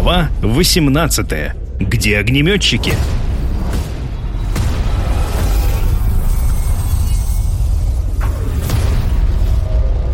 Глава 18. Где огнеметчики?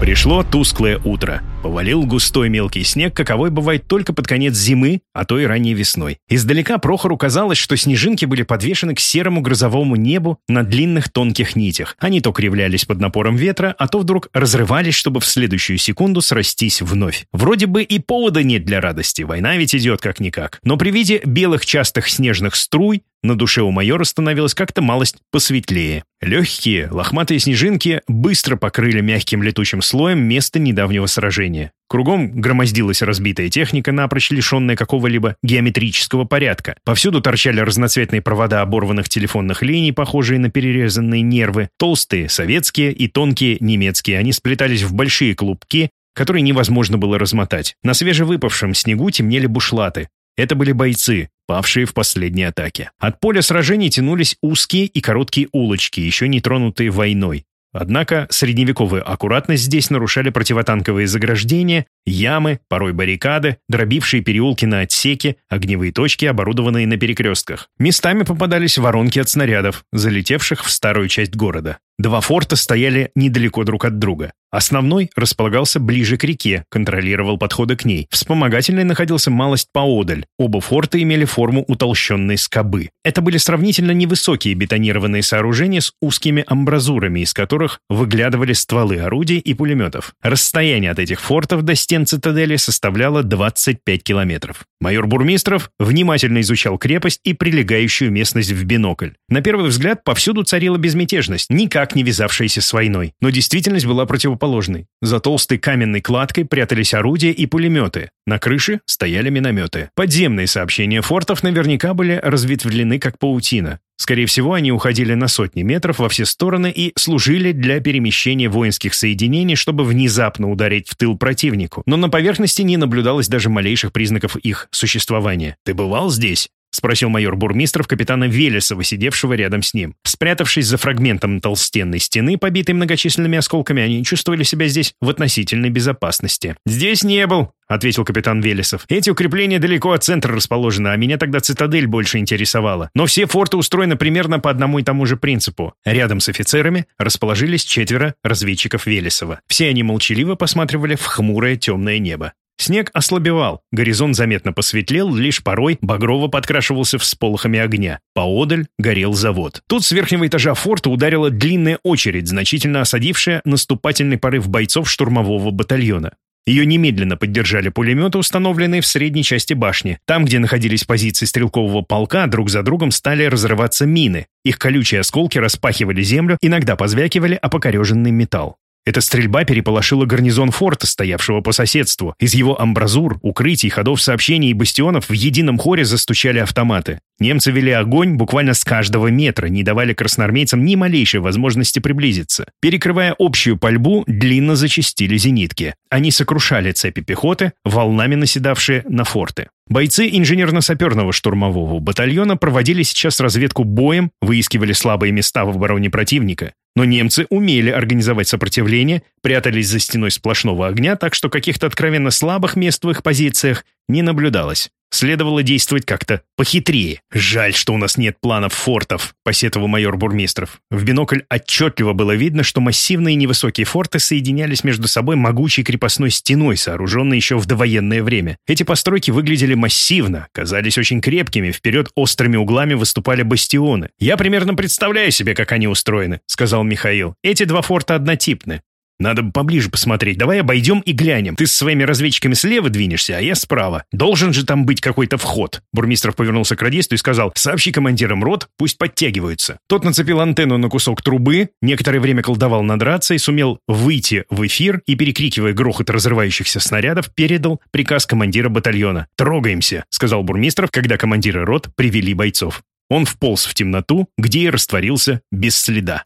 Пришло тусклое утро. Повалил густой мелкий снег, каковой бывает только под конец зимы, а то и ранней весной. Издалека Прохору казалось, что снежинки были подвешены к серому грозовому небу на длинных тонких нитях. Они то кривлялись под напором ветра, а то вдруг разрывались, чтобы в следующую секунду срастись вновь. Вроде бы и повода нет для радости, война ведь идет как-никак. Но при виде белых частых снежных струй на душе у майора становилось как-то малость посветлее. Легкие, лохматые снежинки быстро покрыли мягким летучим слоем место недавнего сражения. Кругом громоздилась разбитая техника, напрочь лишенная какого-либо геометрического порядка. Повсюду торчали разноцветные провода оборванных телефонных линий, похожие на перерезанные нервы. Толстые, советские и тонкие, немецкие. Они сплетались в большие клубки, которые невозможно было размотать. На свежевыпавшем снегу темнели бушлаты. Это были бойцы, павшие в последней атаке. От поля сражений тянулись узкие и короткие улочки, еще не тронутые войной. Однако средневековую аккуратность здесь нарушали противотанковые заграждения, ямы, порой баррикады, дробившие переулки на отсеке, огневые точки, оборудованные на перекрестках. Местами попадались воронки от снарядов, залетевших в старую часть города. Два форта стояли недалеко друг от друга. Основной располагался ближе к реке, контролировал подходы к ней. Вспомогательный находился малость поодаль. Оба форта имели форму утолщенной скобы. Это были сравнительно невысокие бетонированные сооружения с узкими амбразурами, из которых выглядывали стволы орудий и пулеметов. Расстояние от этих фортов до стен цитадели составляло 25 километров. Майор Бурмистров внимательно изучал крепость и прилегающую местность в бинокль. На первый взгляд повсюду царила безмятежность, никак не вязавшаяся с войной. Но действительность была противоположной. За толстой каменной кладкой прятались орудия и пулеметы. На крыше стояли минометы. Подземные сообщения фортов наверняка были разветвлены как паутина. Скорее всего, они уходили на сотни метров во все стороны и служили для перемещения воинских соединений, чтобы внезапно ударить в тыл противнику. Но на поверхности не наблюдалось даже малейших признаков их существования. «Ты бывал здесь?» — спросил майор Бурмистров капитана Велесова, сидевшего рядом с ним. Спрятавшись за фрагментом толстенной стены, побитой многочисленными осколками, они чувствовали себя здесь в относительной безопасности. «Здесь не был», — ответил капитан Велесов. «Эти укрепления далеко от центра расположены, а меня тогда цитадель больше интересовала. Но все форты устроены примерно по одному и тому же принципу. Рядом с офицерами расположились четверо разведчиков Велесова. Все они молчаливо посматривали в хмурое темное небо. Снег ослабевал, горизонт заметно посветлел, лишь порой багрово подкрашивался всполохами огня. Поодаль горел завод. Тут с верхнего этажа форта ударила длинная очередь, значительно осадившая наступательный порыв бойцов штурмового батальона. Ее немедленно поддержали пулеметы, установленные в средней части башни. Там, где находились позиции стрелкового полка, друг за другом стали разрываться мины. Их колючие осколки распахивали землю, иногда позвякивали о покореженный металл. Эта стрельба переполошила гарнизон форта, стоявшего по соседству. Из его амбразур, укрытий, ходов сообщений и бастионов в едином хоре застучали автоматы. Немцы вели огонь буквально с каждого метра, не давали красноармейцам ни малейшей возможности приблизиться. Перекрывая общую пальбу, длинно зачистили зенитки. Они сокрушали цепи пехоты, волнами наседавшие на форты. Бойцы инженерно-саперного штурмового батальона проводили сейчас разведку боем, выискивали слабые места в обороне противника. Но немцы умели организовать сопротивление, прятались за стеной сплошного огня, так что каких-то откровенно слабых мест в их позициях не наблюдалось. Следовало действовать как-то похитрее. «Жаль, что у нас нет планов фортов», — посетовал майор Бурмистров. В бинокль отчетливо было видно, что массивные невысокие форты соединялись между собой могучей крепостной стеной, сооруженной еще в довоенное время. Эти постройки выглядели массивно, казались очень крепкими, вперед острыми углами выступали бастионы. «Я примерно представляю себе, как они устроены», — сказал Михаил. «Эти два форта однотипны. Надо бы поближе посмотреть. Давай обойдем и глянем. Ты с своими разведчиками слева двинешься, а я справа. Должен же там быть какой-то вход. Бурмистров повернулся к радисту и сказал, сообщи командирам рот, пусть подтягиваются. Тот нацепил антенну на кусок трубы, некоторое время колдовал над рацией, сумел выйти в эфир и, перекрикивая грохот разрывающихся снарядов, передал приказ командира батальона. «Трогаемся», — сказал Бурмистров, когда командиры рот привели бойцов. Он вполз в темноту, где и растворился без следа.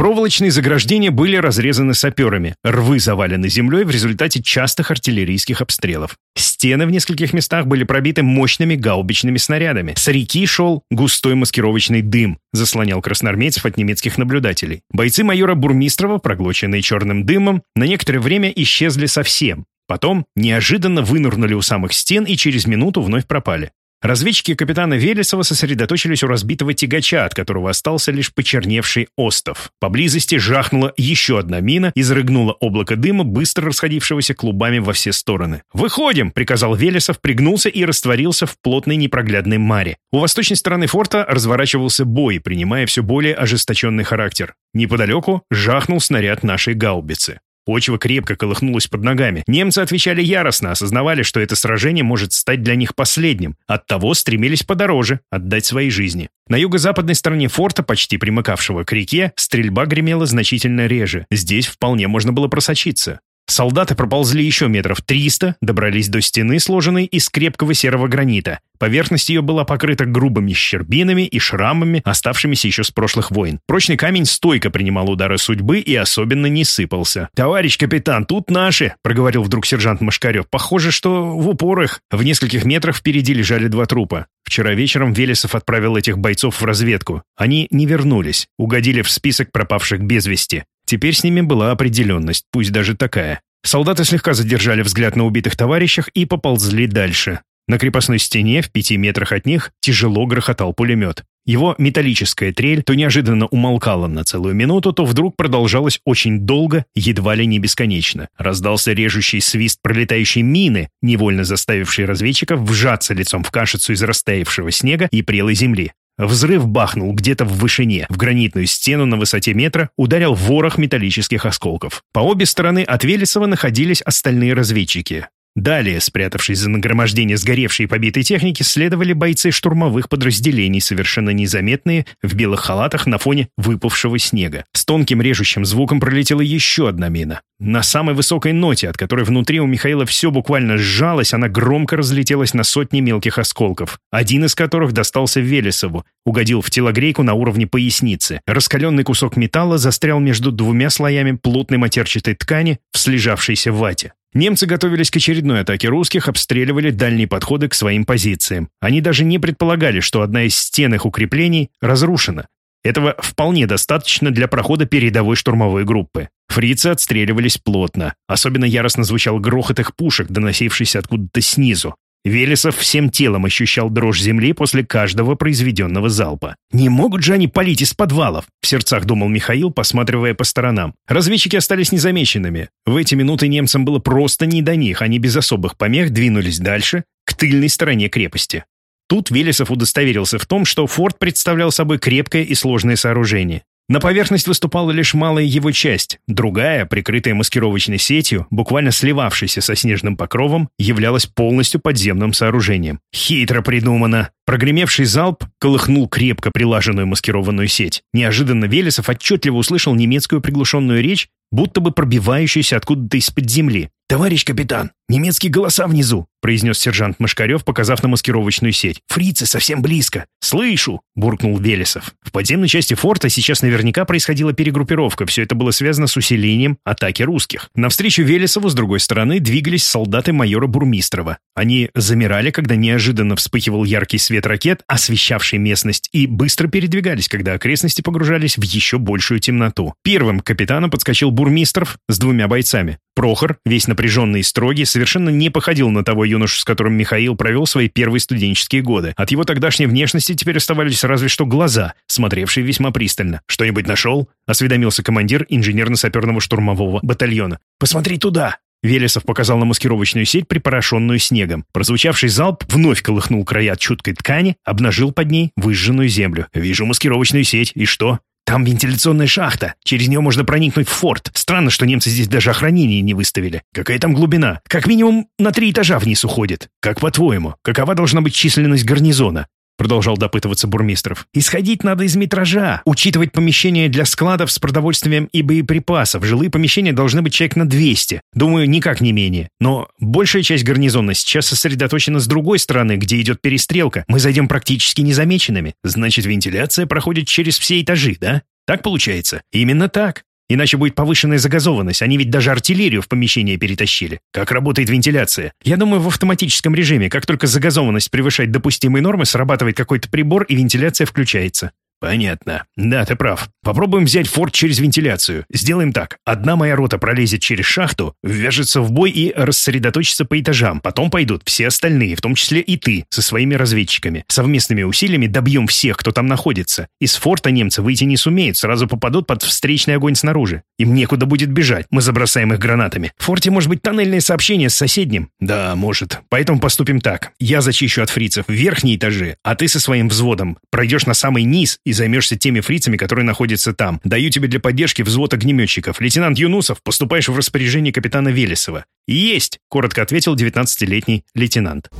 Проволочные заграждения были разрезаны саперами, рвы завалены землей в результате частых артиллерийских обстрелов. Стены в нескольких местах были пробиты мощными гаубичными снарядами. С реки шел густой маскировочный дым, заслонял красноармейцев от немецких наблюдателей. Бойцы майора Бурмистрова, проглоченные черным дымом, на некоторое время исчезли совсем. Потом неожиданно вынырнули у самых стен и через минуту вновь пропали. Разведчики капитана Велесова сосредоточились у разбитого тягача, от которого остался лишь почерневший остов. Поблизости жахнула еще одна мина, изрыгнула облако дыма, быстро расходившегося клубами во все стороны. «Выходим!» — приказал Велесов, пригнулся и растворился в плотной непроглядной маре. У восточной стороны форта разворачивался бой, принимая все более ожесточенный характер. Неподалеку жахнул снаряд нашей гаубицы. Почва крепко колыхнулась под ногами. Немцы отвечали яростно, осознавали, что это сражение может стать для них последним. Оттого стремились подороже отдать свои жизни. На юго-западной стороне форта, почти примыкавшего к реке, стрельба гремела значительно реже. Здесь вполне можно было просочиться. Солдаты проползли еще метров триста, добрались до стены, сложенной из крепкого серого гранита. Поверхность ее была покрыта грубыми щербинами и шрамами, оставшимися еще с прошлых войн. Прочный камень стойко принимал удары судьбы и особенно не сыпался. «Товарищ капитан, тут наши!» — проговорил вдруг сержант Машкарев. «Похоже, что в упорах». В нескольких метрах впереди лежали два трупа. Вчера вечером Велесов отправил этих бойцов в разведку. Они не вернулись, угодили в список пропавших без вести. Теперь с ними была определенность, пусть даже такая. Солдаты слегка задержали взгляд на убитых товарищах и поползли дальше. На крепостной стене, в пяти метрах от них, тяжело грохотал пулемет. Его металлическая трель то неожиданно умолкала на целую минуту, то вдруг продолжалась очень долго, едва ли не бесконечно. Раздался режущий свист пролетающей мины, невольно заставивший разведчиков вжаться лицом в кашицу из растаявшего снега и прелой земли. Взрыв бахнул где-то в вышине. В гранитную стену на высоте метра ударил ворох металлических осколков. По обе стороны от Велесова находились остальные разведчики. Далее, спрятавшись за нагромождение сгоревшей и побитой техники, следовали бойцы штурмовых подразделений, совершенно незаметные, в белых халатах на фоне выпавшего снега. С тонким режущим звуком пролетела еще одна мина. На самой высокой ноте, от которой внутри у Михаила все буквально сжалось, она громко разлетелась на сотни мелких осколков, один из которых достался Велесову, угодил в телогрейку на уровне поясницы. Раскаленный кусок металла застрял между двумя слоями плотной матерчатой ткани в слежавшейся вате. Немцы готовились к очередной атаке русских, обстреливали дальние подходы к своим позициям. Они даже не предполагали, что одна из стен их укреплений разрушена. Этого вполне достаточно для прохода передовой штурмовой группы. Фрицы отстреливались плотно. Особенно яростно звучал грохот их пушек, доносившийся откуда-то снизу. Велесов всем телом ощущал дрожь земли после каждого произведенного залпа. «Не могут же они палить из подвалов!» — в сердцах думал Михаил, посматривая по сторонам. Разведчики остались незамеченными. В эти минуты немцам было просто не до них, они без особых помех двинулись дальше, к тыльной стороне крепости. Тут Велесов удостоверился в том, что форт представлял собой крепкое и сложное сооружение. На поверхность выступала лишь малая его часть, другая, прикрытая маскировочной сетью, буквально сливавшейся со снежным покровом, являлась полностью подземным сооружением. Хитро придумано. Прогремевший залп колыхнул крепко прилаженную маскированную сеть. Неожиданно Велесов отчетливо услышал немецкую приглушенную речь, будто бы пробивающуюся откуда-то из-под земли. «Товарищ капитан, немецкие голоса внизу!» произнес сержант Машкарев, показав на маскировочную сеть. «Фрицы совсем близко!» «Слышу!» — буркнул Велесов. В подземной части форта сейчас наверняка происходила перегруппировка. Все это было связано с усилением атаки русских. Навстречу Велесову с другой стороны двигались солдаты майора Бурмистрова. Они замирали, когда неожиданно вспыхивал яркий свет ракет, освещавший местность, и быстро передвигались, когда окрестности погружались в еще большую темноту. Первым к капитану подскочил Бурмистров с двумя бойцами. Прохор, весь напряженный и строгий, совершенно не походил на того юношу, с которым Михаил провел свои первые студенческие годы. От его тогдашней внешности теперь оставались разве что глаза, смотревшие весьма пристально. «Что-нибудь нашел?» — осведомился командир инженерно-саперного штурмового батальона. «Посмотри туда!» Велесов показал на маскировочную сеть, припорошенную снегом. Прозвучавший залп вновь колыхнул края чуткой ткани, обнажил под ней выжженную землю. «Вижу маскировочную сеть. И что?» Там вентиляционная шахта. Через нее можно проникнуть в форт. Странно, что немцы здесь даже охранение не выставили. Какая там глубина? Как минимум на три этажа вниз уходит. Как по-твоему? Какова должна быть численность гарнизона? Продолжал допытываться Бурмистров. «Исходить надо из метража, учитывать помещения для складов с продовольствием и боеприпасов. Жилые помещения должны быть человек на 200. Думаю, никак не менее. Но большая часть гарнизона сейчас сосредоточена с другой стороны, где идет перестрелка. Мы зайдем практически незамеченными. Значит, вентиляция проходит через все этажи, да? Так получается? Именно так. Иначе будет повышенная загазованность. Они ведь даже артиллерию в помещение перетащили. Как работает вентиляция? Я думаю, в автоматическом режиме. Как только загазованность превышает допустимые нормы, срабатывает какой-то прибор, и вентиляция включается. «Понятно. Да, ты прав. Попробуем взять форт через вентиляцию. Сделаем так. Одна моя рота пролезет через шахту, ввяжется в бой и рассредоточится по этажам. Потом пойдут все остальные, в том числе и ты, со своими разведчиками. Совместными усилиями добьем всех, кто там находится. Из форта немцы выйти не сумеют, сразу попадут под встречный огонь снаружи. Им некуда будет бежать. Мы забросаем их гранатами. В форте может быть тоннельное сообщение с соседним? Да, может. Поэтому поступим так. Я зачищу от фрицев верхние этажи, а ты со своим взводом пройдешь на самый низ и займешься теми фрицами, которые находятся там. Даю тебе для поддержки взвод огнеметчиков. Лейтенант Юнусов, поступаешь в распоряжение капитана Велесова. «Есть!» — коротко ответил 19-летний лейтенант.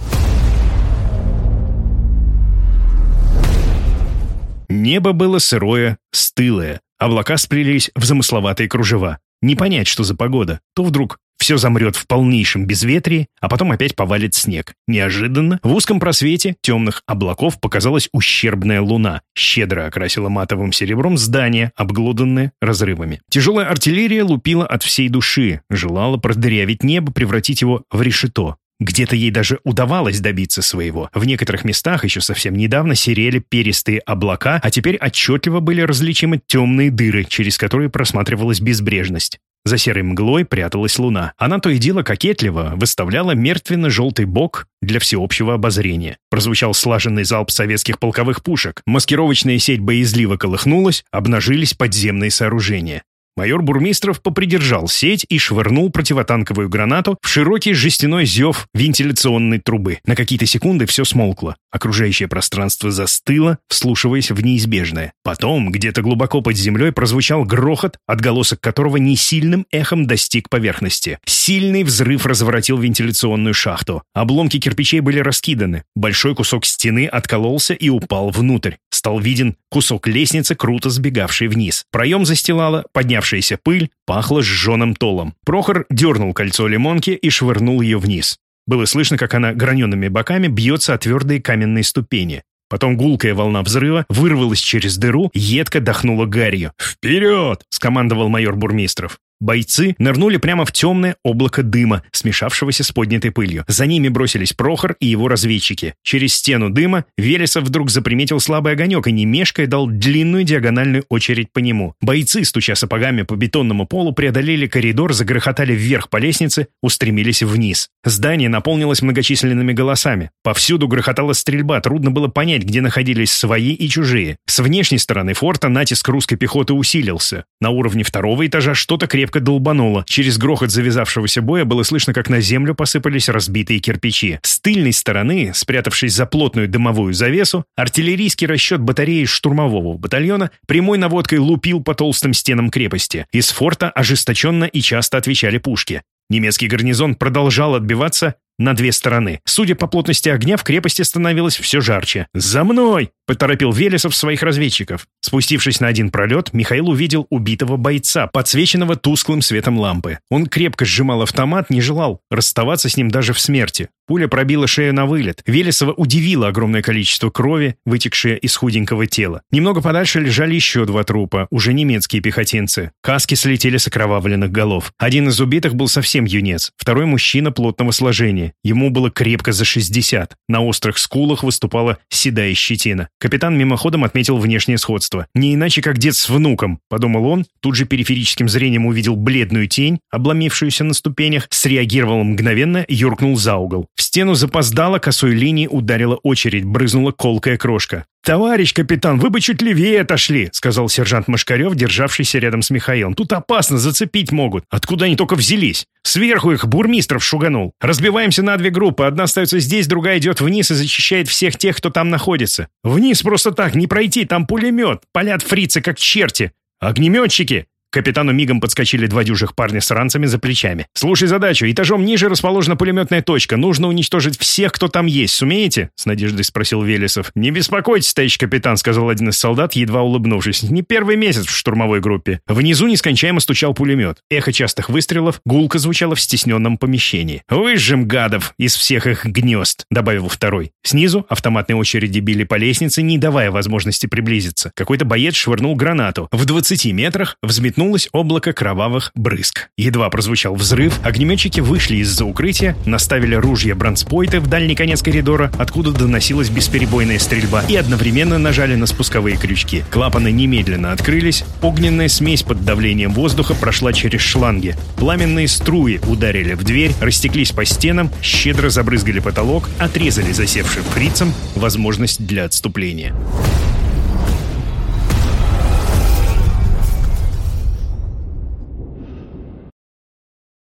Небо было сырое, стылое. Облака сплелись в замысловатые кружева. Не понять, что за погода. То вдруг все замрет в полнейшем безветрии, а потом опять повалит снег. Неожиданно в узком просвете темных облаков показалась ущербная луна, щедро окрасила матовым серебром здание, обглоданное разрывами. Тяжелая артиллерия лупила от всей души, желала продырявить небо, превратить его в решето. Где-то ей даже удавалось добиться своего. В некоторых местах еще совсем недавно серели перистые облака, а теперь отчетливо были различимы темные дыры, через которые просматривалась безбрежность. За серой мглой пряталась луна. Она то и дело кокетливо выставляла мертвенно-желтый бок для всеобщего обозрения. Прозвучал слаженный залп советских полковых пушек. Маскировочная сеть боязливо колыхнулась, обнажились подземные сооружения. Майор Бурмистров попридержал сеть и швырнул противотанковую гранату в широкий жестяной зев вентиляционной трубы. На какие-то секунды все смолкло. Окружающее пространство застыло, вслушиваясь в неизбежное. Потом, где-то глубоко под землей, прозвучал грохот, отголосок которого не сильным эхом достиг поверхности. Сильный взрыв разворотил вентиляционную шахту. Обломки кирпичей были раскиданы. Большой кусок стены откололся и упал внутрь. Стал виден кусок лестницы, круто сбегавший вниз. Проем застилала поднявшаяся пыль, пахло сжженным толом. Прохор дернул кольцо лимонки и швырнул ее вниз. Было слышно, как она граненными боками бьется о твердые каменные ступени. Потом гулкая волна взрыва вырвалась через дыру, едко дохнула гарью. «Вперед!» — скомандовал майор Бурмистров. Бойцы нырнули прямо в темное облако дыма, смешавшегося с поднятой пылью. За ними бросились Прохор и его разведчики. Через стену дыма Велесов вдруг заприметил слабый огонек и, не мешкая, дал длинную диагональную очередь по нему. Бойцы, стуча сапогами по бетонному полу, преодолели коридор, загрохотали вверх по лестнице, устремились вниз. Здание наполнилось многочисленными голосами. Повсюду грохотала стрельба, трудно было понять, где находились свои и чужие. С внешней стороны форта натиск русской пехоты усилился. На уровне второго этажа что-то крепко крепко долбануло. Через грохот завязавшегося боя было слышно, как на землю посыпались разбитые кирпичи. С тыльной стороны, спрятавшись за плотную дымовую завесу, артиллерийский расчет батареи штурмового батальона прямой наводкой лупил по толстым стенам крепости. Из форта ожесточенно и часто отвечали пушки. Немецкий гарнизон продолжал отбиваться на две стороны. Судя по плотности огня, в крепости становилось все жарче. «За мной!» — поторопил Велесов своих разведчиков. Спустившись на один пролет, Михаил увидел убитого бойца, подсвеченного тусклым светом лампы. Он крепко сжимал автомат, не желал расставаться с ним даже в смерти. Пуля пробила шею на вылет. Велесова удивило огромное количество крови, вытекшее из худенького тела. Немного подальше лежали еще два трупа, уже немецкие пехотинцы. Каски слетели с окровавленных голов. Один из убитых был совсем юнец, второй мужчина плотного сложения. Ему было крепко за 60. На острых скулах выступала седая щетина. Капитан мимоходом отметил внешнее сходство. «Не иначе, как дед с внуком», — подумал он. Тут же периферическим зрением увидел бледную тень, обломившуюся на ступенях, среагировал мгновенно, юркнул за угол. В стену запоздала, косой линии ударила очередь, брызнула колкая крошка. «Товарищ капитан, вы бы чуть левее отошли», — сказал сержант Машкарев, державшийся рядом с Михаилом. «Тут опасно, зацепить могут. Откуда они только взялись? Сверху их бурмистров шуганул. Разбиваемся на две группы. Одна остается здесь, другая идет вниз и зачищает всех тех, кто там находится. Вниз просто так, не пройти, там пулемет. Палят фрицы, как черти. Огнеметчики!» Капитану мигом подскочили два дюжих парня с ранцами за плечами. «Слушай задачу. Этажом ниже расположена пулеметная точка. Нужно уничтожить всех, кто там есть. Сумеете?» — с надеждой спросил Велесов. «Не беспокойтесь, товарищ капитан», — сказал один из солдат, едва улыбнувшись. «Не первый месяц в штурмовой группе». Внизу нескончаемо стучал пулемет. Эхо частых выстрелов гулко звучало в стесненном помещении. «Выжжем гадов из всех их гнезд», — добавил второй. Снизу автоматные очереди били по лестнице, не давая возможности приблизиться. Какой-то боец швырнул гранату. В 20 метрах взметнулось облако кровавых брызг. Едва прозвучал взрыв, огнеметчики вышли из-за укрытия, наставили ружья бронспойты в дальний конец коридора, откуда доносилась бесперебойная стрельба, и одновременно нажали на спусковые крючки. Клапаны немедленно открылись, огненная смесь под давлением воздуха прошла через шланги. Пламенные струи ударили в дверь, растеклись по стенам, щедро забрызгали потолок, отрезали засевшим фрицам возможность для отступления.